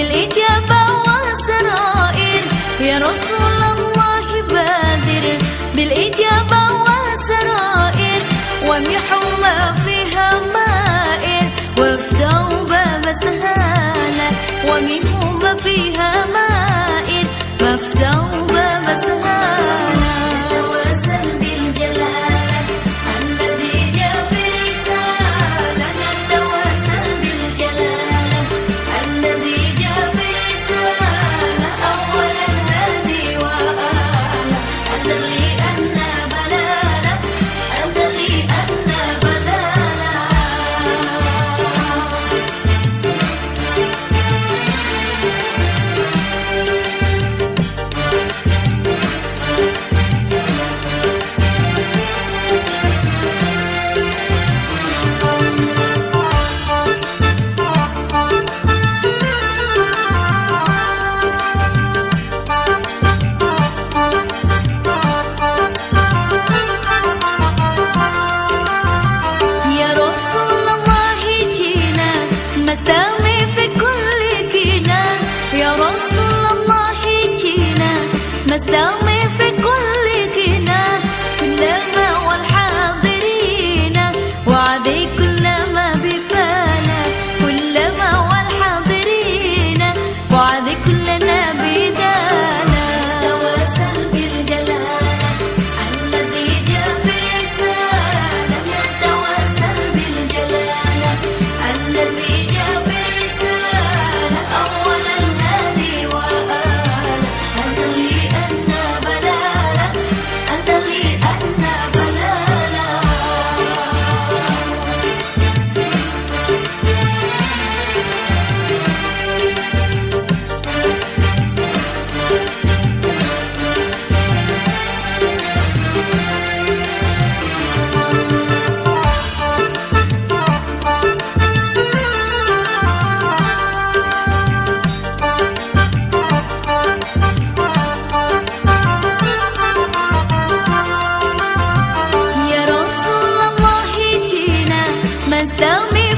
بالإجابة والسرائر يا رسول الله بادر. بالإجابة ما فيها باب سهالة ما فيها مسامي في كل كينا يا رسول الله حجينا مسامي Cause me.